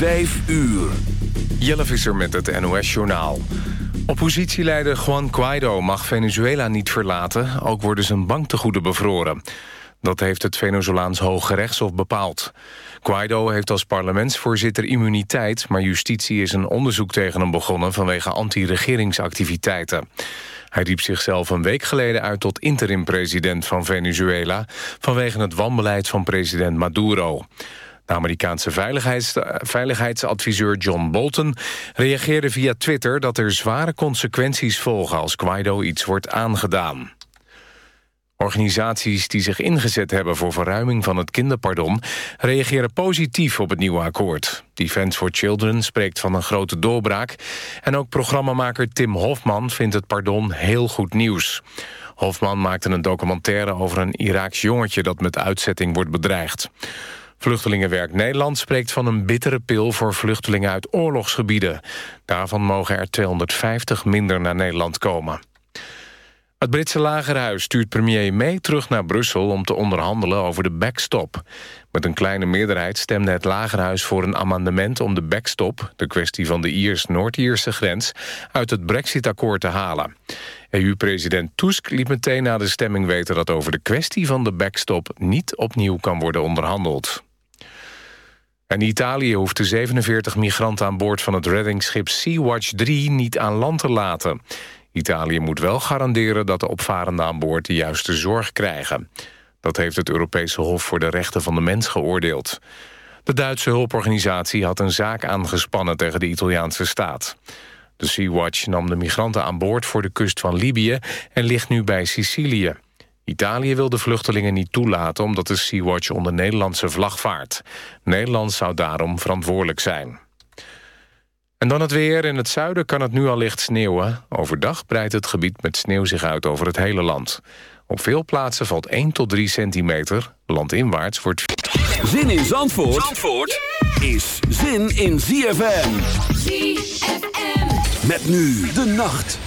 Vijf uur. Jelle Visser met het NOS-journaal. Oppositieleider Juan Guaido mag Venezuela niet verlaten... ook worden zijn banktegoeden bevroren. Dat heeft het Venezolaans Hoge Rechtshof bepaald. Guaido heeft als parlementsvoorzitter immuniteit... maar justitie is een onderzoek tegen hem begonnen... vanwege anti-regeringsactiviteiten. Hij riep zichzelf een week geleden uit tot interim-president van Venezuela... vanwege het wanbeleid van president Maduro. De Amerikaanse veiligheids, veiligheidsadviseur John Bolton reageerde via Twitter dat er zware consequenties volgen als Guaido iets wordt aangedaan. Organisaties die zich ingezet hebben voor verruiming van het kinderpardon... reageren positief op het nieuwe akkoord. Defense for Children spreekt van een grote doorbraak... en ook programmamaker Tim Hofman vindt het pardon heel goed nieuws. Hofman maakte een documentaire over een Iraaks jongetje... dat met uitzetting wordt bedreigd. Vluchtelingenwerk Nederland spreekt van een bittere pil... voor vluchtelingen uit oorlogsgebieden. Daarvan mogen er 250 minder naar Nederland komen. Het Britse lagerhuis stuurt premier May terug naar Brussel... om te onderhandelen over de backstop. Met een kleine meerderheid stemde het lagerhuis voor een amendement... om de backstop, de kwestie van de Iers-Noord-Ierse grens... uit het brexit-akkoord te halen. EU-president Tusk liet meteen na de stemming weten... dat over de kwestie van de backstop niet opnieuw kan worden onderhandeld. En Italië hoeft de 47 migranten aan boord van het reddingsschip Sea-Watch 3 niet aan land te laten. Italië moet wel garanderen dat de opvarenden aan boord de juiste zorg krijgen. Dat heeft het Europese Hof voor de Rechten van de Mens geoordeeld. De Duitse hulporganisatie had een zaak aangespannen tegen de Italiaanse staat. De Sea-Watch nam de migranten aan boord voor de kust van Libië... en ligt nu bij Sicilië. Italië wil de vluchtelingen niet toelaten... omdat de Sea-Watch onder Nederlandse vlag vaart. Nederland zou daarom verantwoordelijk zijn. En dan het weer. In het zuiden kan het nu al licht sneeuwen. Overdag breidt het gebied met sneeuw zich uit over het hele land. Op veel plaatsen valt 1 tot 3 centimeter. Landinwaarts wordt... Zin in Zandvoort, Zandvoort is zin in ZFM. ZFM. Met nu de nacht.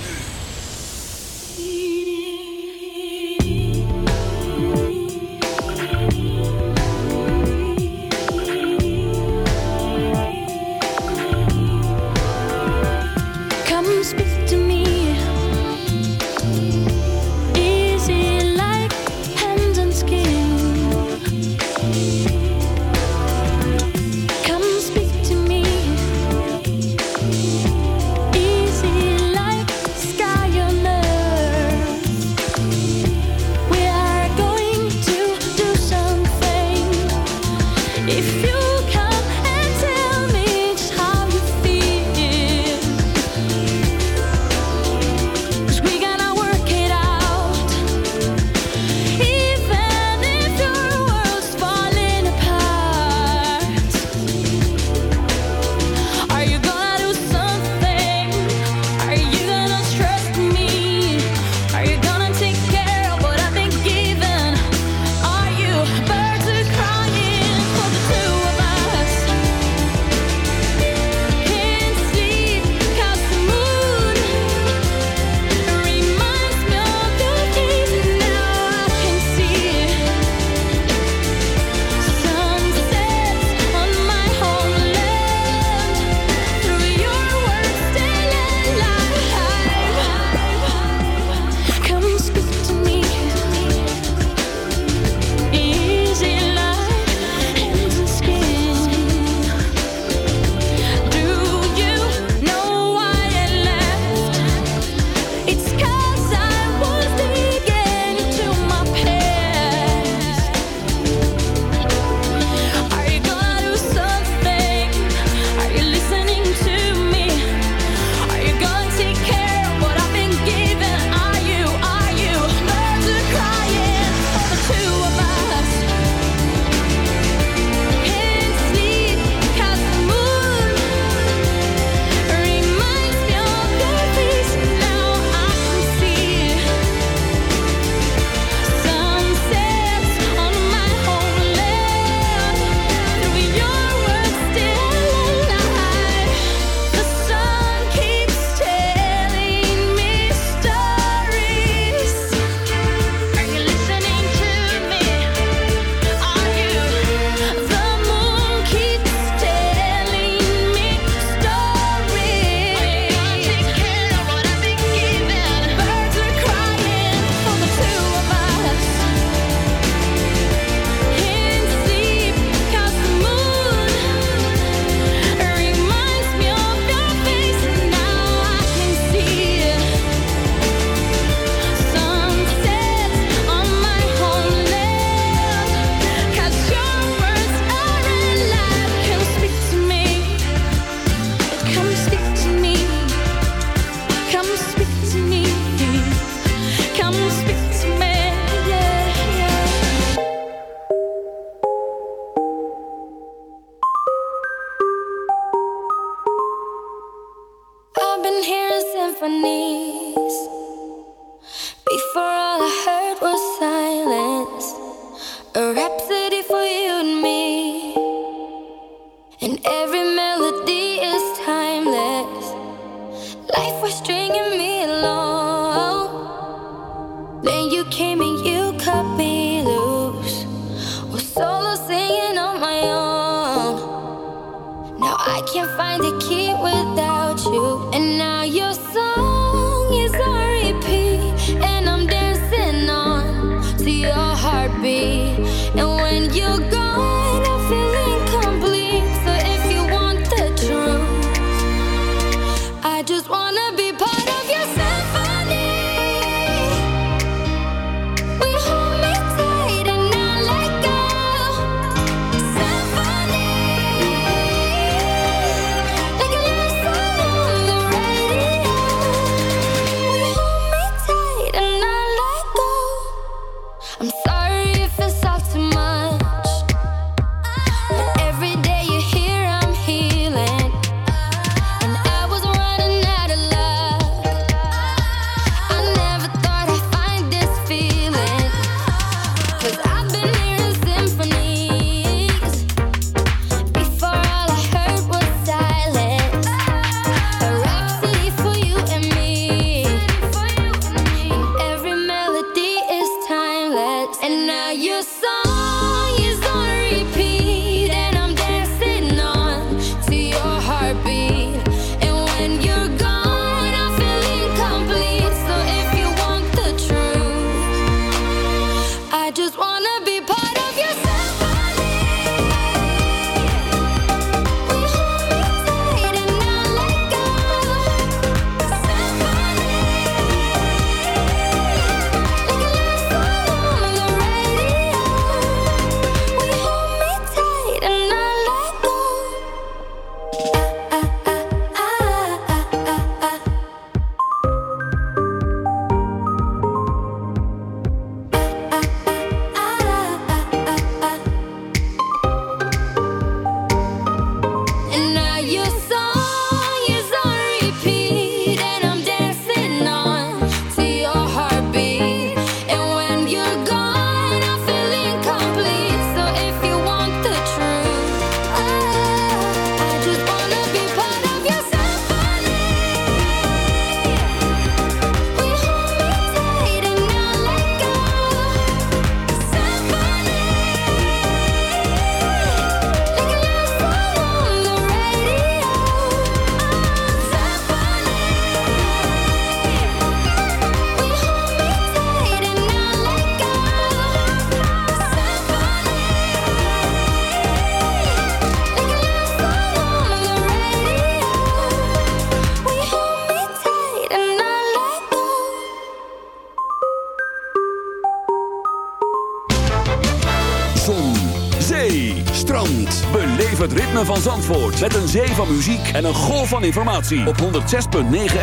Zee van muziek en een golf van informatie. Op 106.9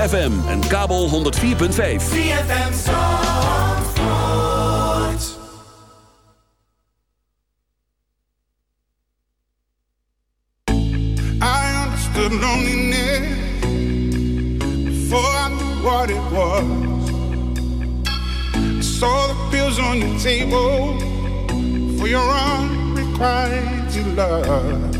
FM en kabel 104.5. FM Zandvoort. I understood loneliness Before I knew what it was I saw the pills on your table For your unrequited love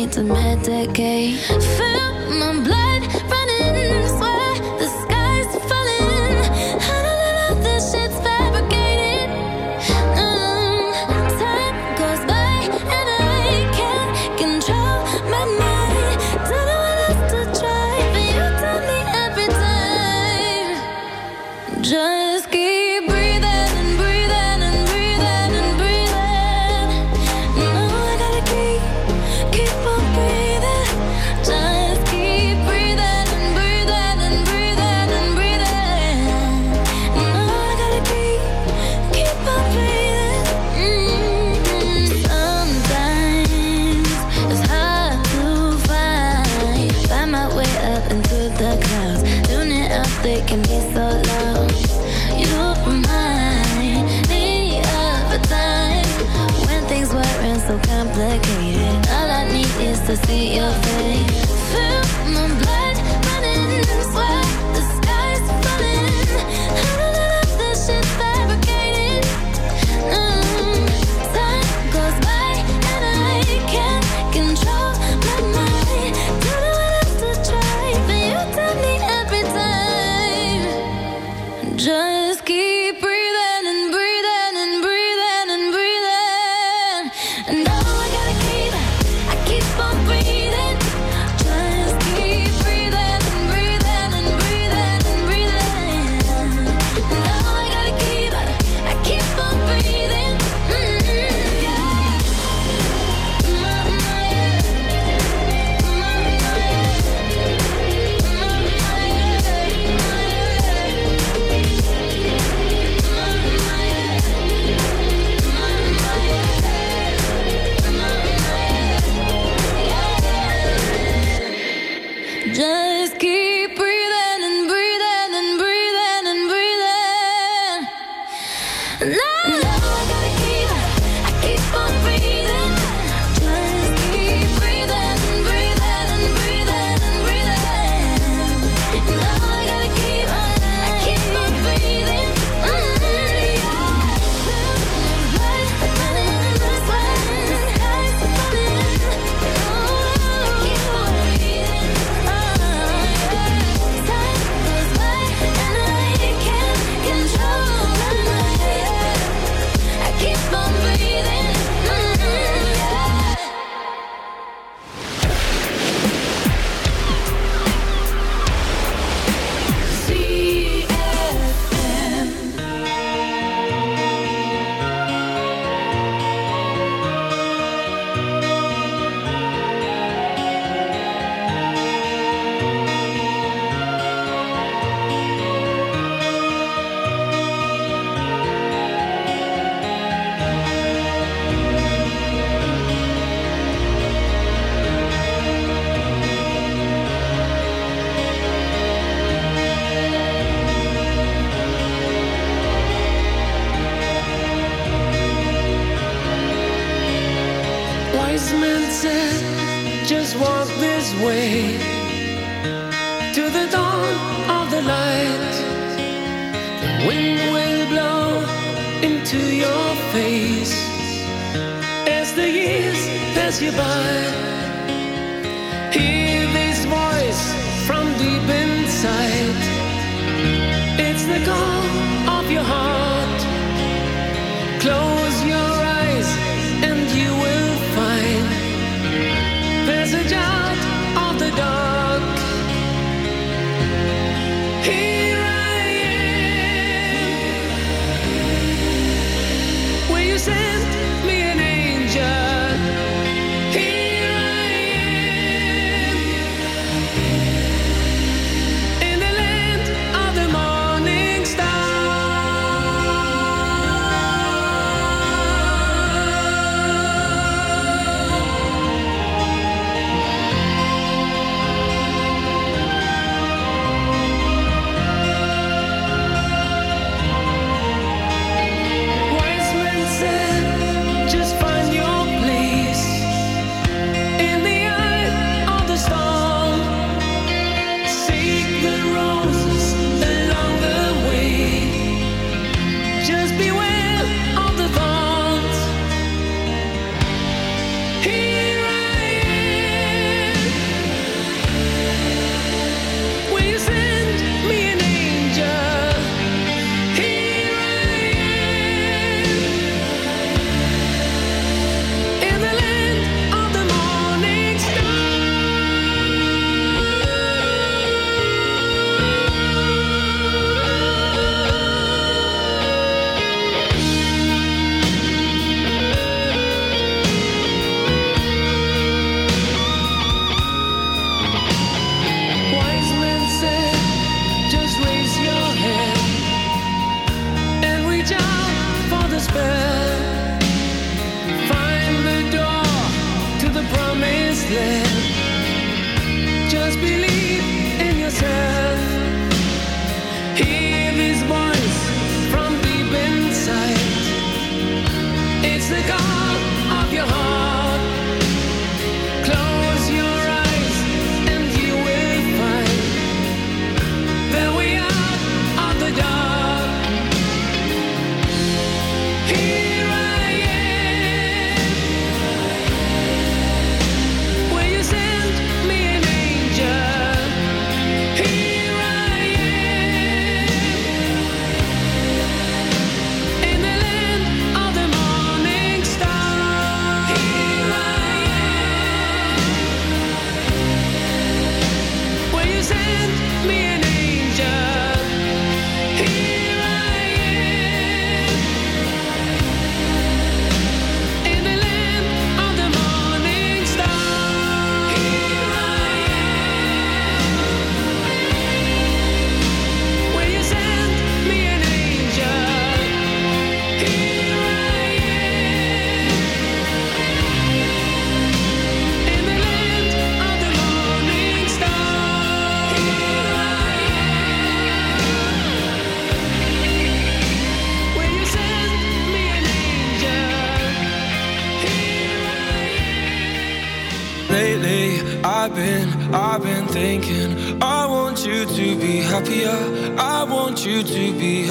niet, dat. see your face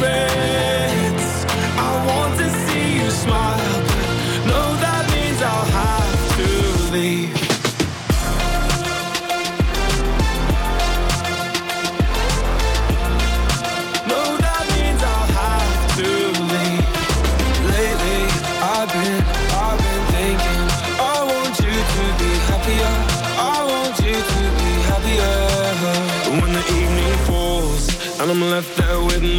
baby.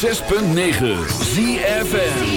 106.9 ZFN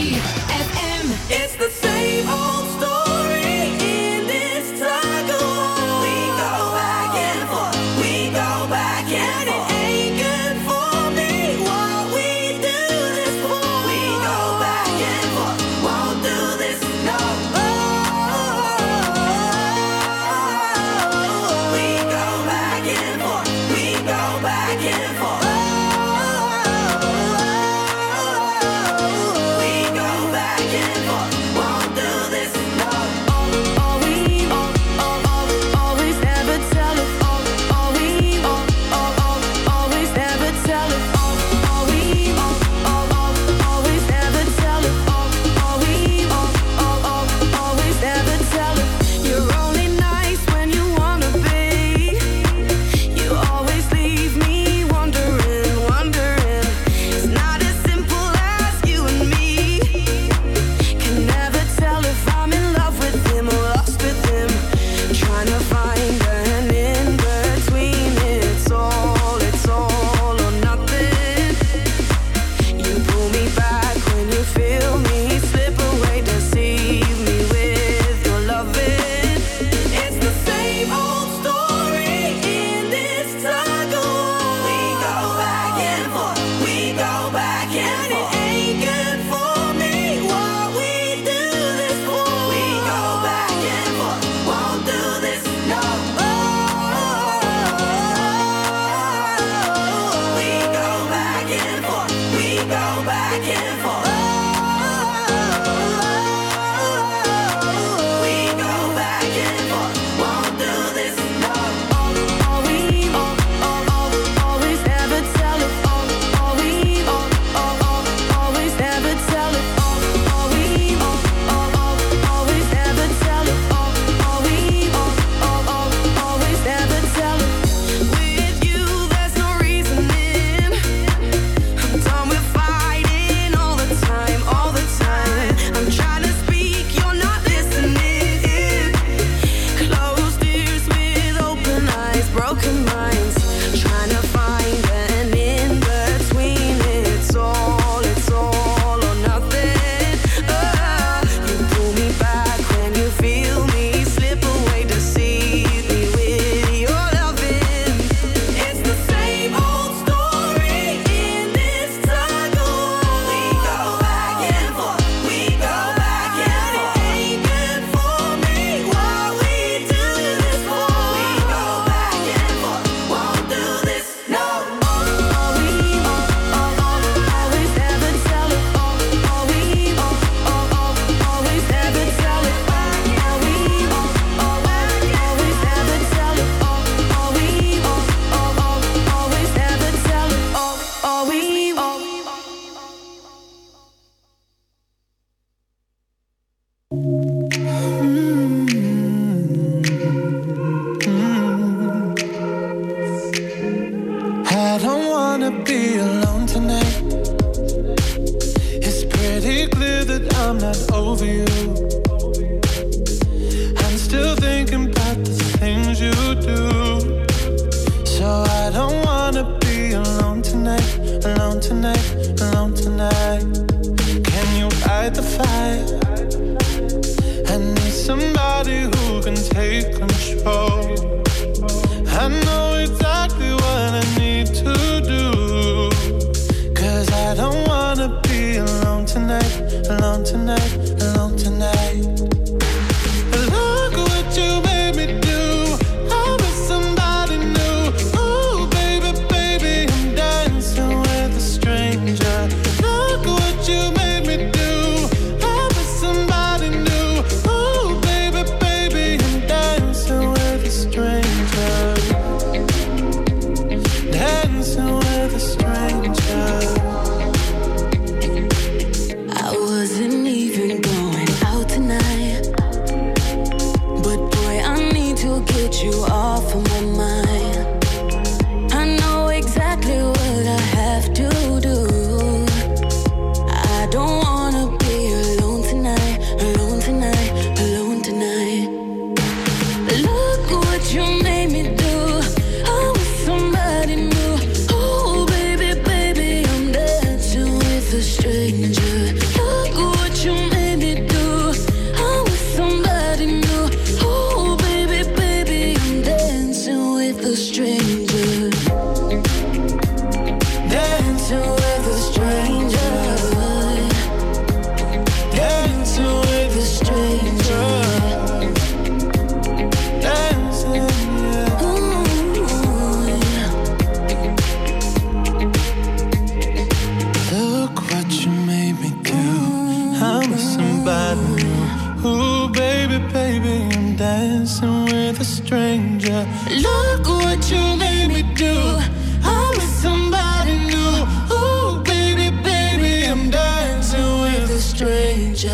Het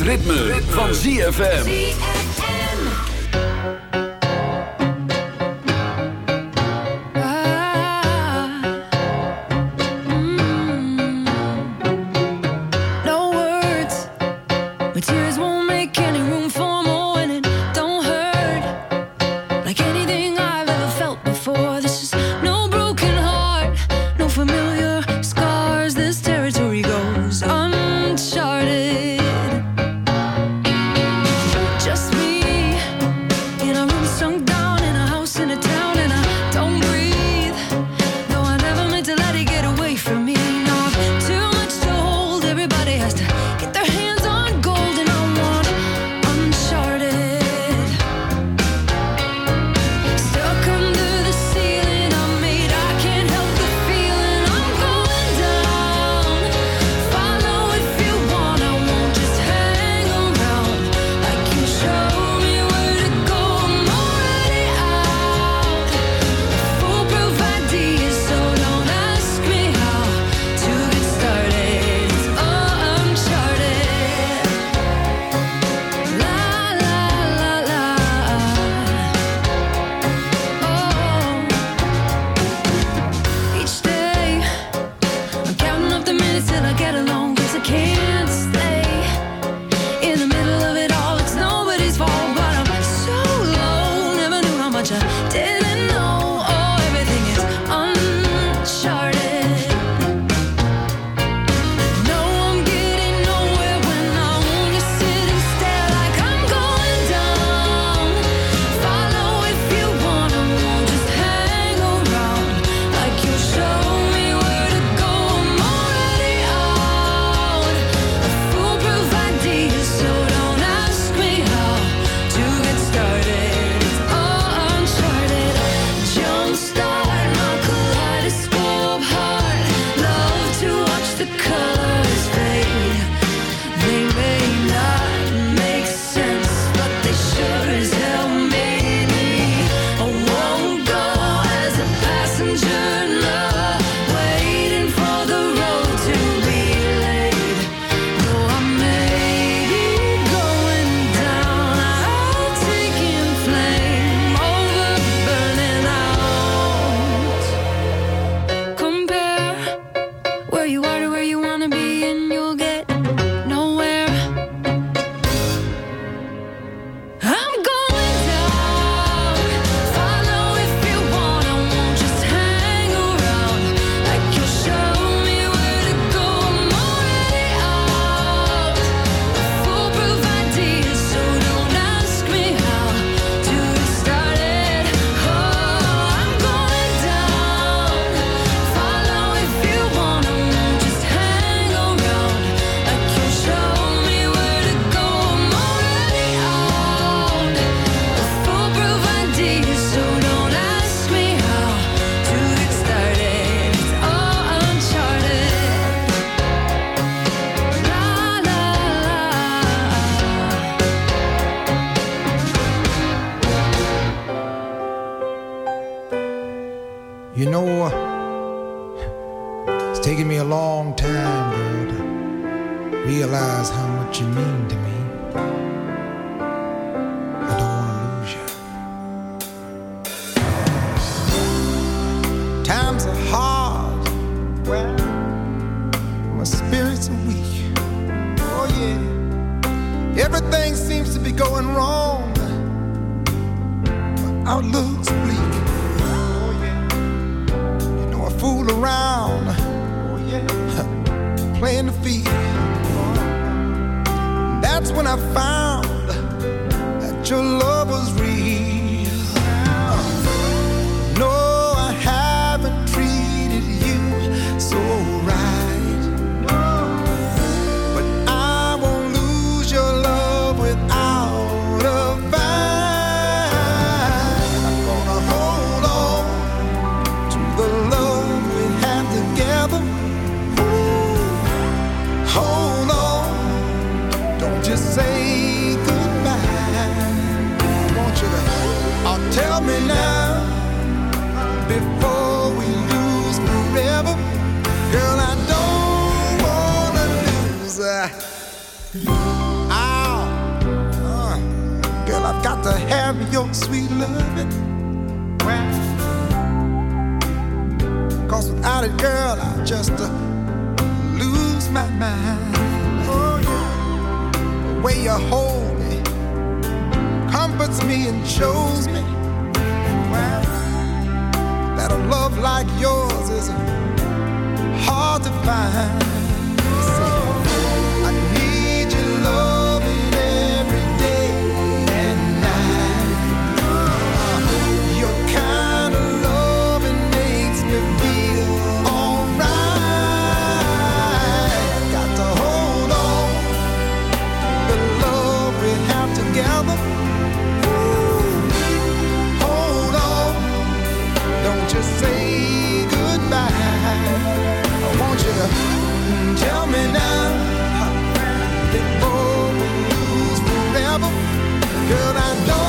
ritme, van ZFM. way you hold me comforts me and shows me well, that a love like yours is hard to find. Tell me now lose forever. Girl, I don't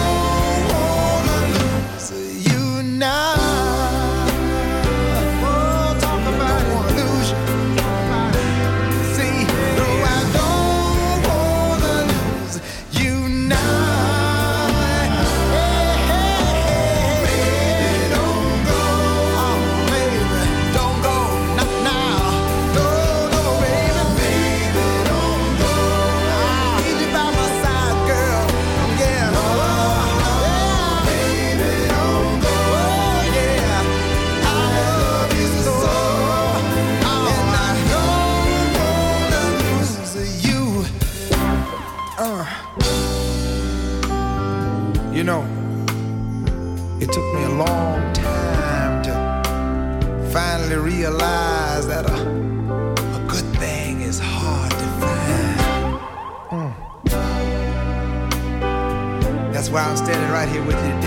while I'm standing right here with you today.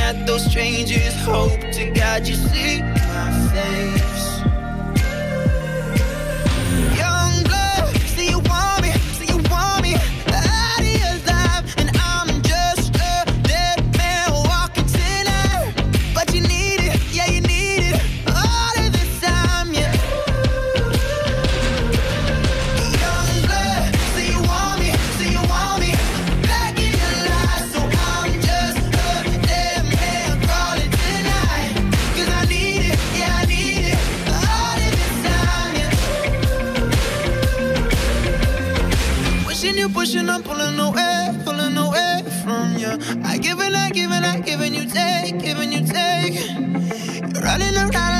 at those strangers, hope to God you see my face. yeah. I give and I give and I give and you take, give and you take. You're running around.